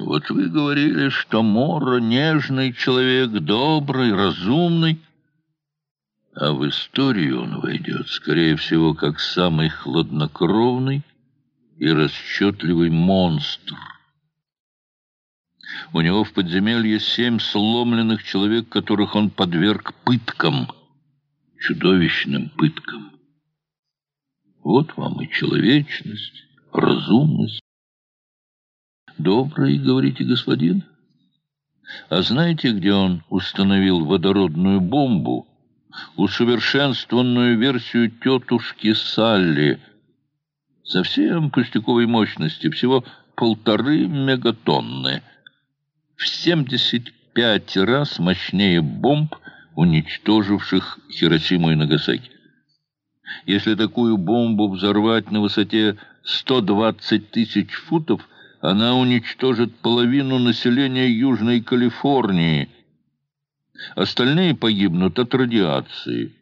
Вот вы говорили, что Мора нежный человек, добрый, разумный. А в историю он войдет, скорее всего, как самый хладнокровный и расчетливый монстр. У него в подземелье семь сломленных человек, которых он подверг пыткам, чудовищным пыткам. Вот вам и человечность, разумность. Добрый, говорите, господин? А знаете, где он установил водородную бомбу, усовершенствованную версию тетушки Салли, совсем пустяковой мощности, всего полторы мегатонны, в 75 раз мощнее бомб, уничтоживших Хиросиму и Нагасаки. Если такую бомбу взорвать на высоте 120 тысяч футов, она уничтожит половину населения Южной Калифорнии. Остальные погибнут от радиации.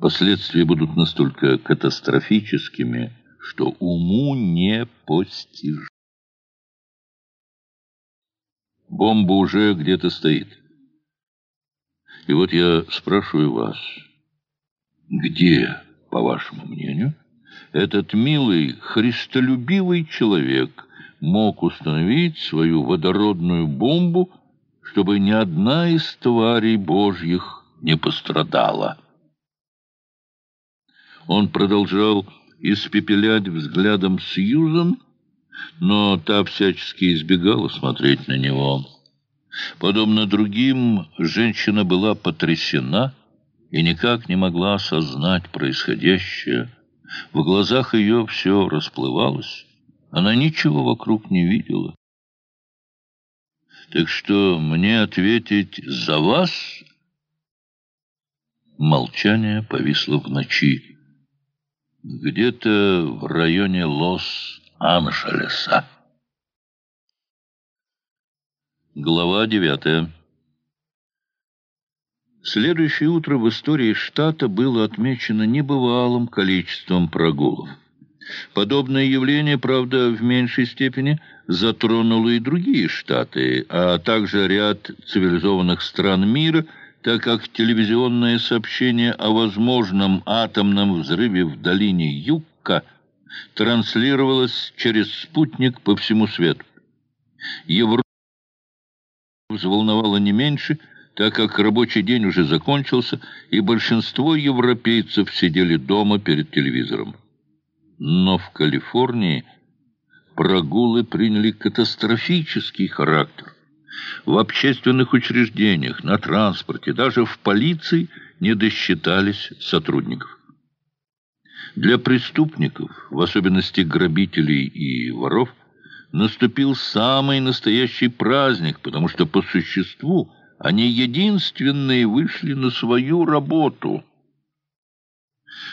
Последствия будут настолько катастрофическими, что уму не постижимо. Бомба уже где-то стоит. И вот я спрашиваю вас, где, по вашему мнению, этот милый, христолюбивый человек мог установить свою водородную бомбу, чтобы ни одна из тварей божьих не пострадала. Он продолжал испепелять взглядом Сьюзан, но та всячески избегала смотреть на него. Подобно другим, женщина была потрясена и никак не могла осознать происходящее. В глазах ее все расплывалось. Она ничего вокруг не видела. «Так что мне ответить за вас?» Молчание повисло в ночи. Где-то в районе Лос-Анджелеса. Глава девятая. Следующее утро в истории штата было отмечено небывалым количеством прогулов. Подобное явление, правда, в меньшей степени затронуло и другие штаты, а также ряд цивилизованных стран мира, так как телевизионное сообщение о возможном атомном взрыве в долине Юкка транслировалось через спутник по всему свету. Европа взволновала не меньше – так как рабочий день уже закончился, и большинство европейцев сидели дома перед телевизором. Но в Калифорнии прогулы приняли катастрофический характер. В общественных учреждениях, на транспорте, даже в полиции не досчитались сотрудников. Для преступников, в особенности грабителей и воров, наступил самый настоящий праздник, потому что по существу они единственные вышли на свою работу.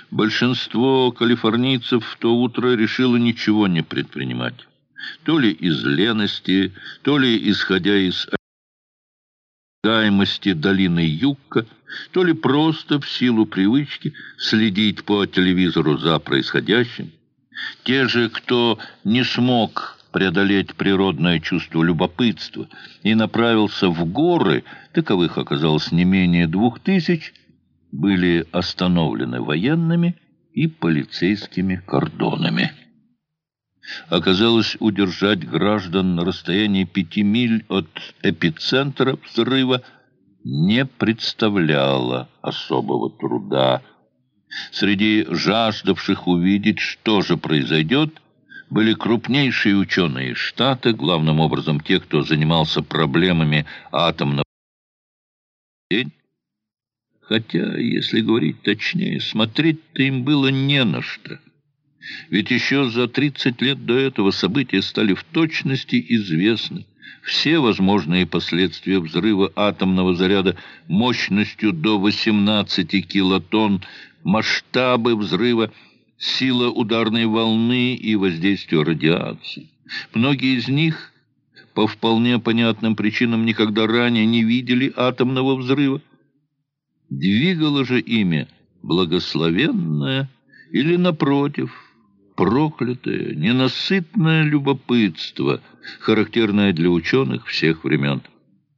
Большинство калифорнийцев в то утро решило ничего не предпринимать. То ли из лености, то ли исходя из ожидаемости долины Юкка, то ли просто в силу привычки следить по телевизору за происходящим. Те же, кто не смог преодолеть природное чувство любопытства и направился в горы, таковых оказалось не менее двух тысяч, были остановлены военными и полицейскими кордонами. Оказалось, удержать граждан на расстоянии пяти миль от эпицентра взрыва не представляло особого труда. Среди жаждавших увидеть, что же произойдет, были крупнейшие ученые штата, главным образом те, кто занимался проблемами атомного. Хотя, если говорить точнее, смотреть-то им было не на что. Ведь еще за 30 лет до этого события стали в точности известны. Все возможные последствия взрыва атомного заряда мощностью до 18 килотонн, масштабы взрыва – сила ударной волны и воздействие радиации. Многие из них по вполне понятным причинам никогда ранее не видели атомного взрыва. Двигало же ими благословенное или, напротив, проклятое, ненасытное любопытство, характерное для ученых всех времен.